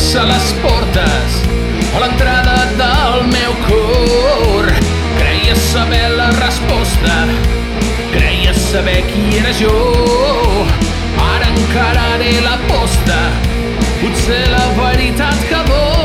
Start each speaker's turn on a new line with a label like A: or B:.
A: força les portes a l'entrada del meu cor. Creia saber la resposta, creia saber qui era jo. Ara encararé la posta, potser la veritat que vol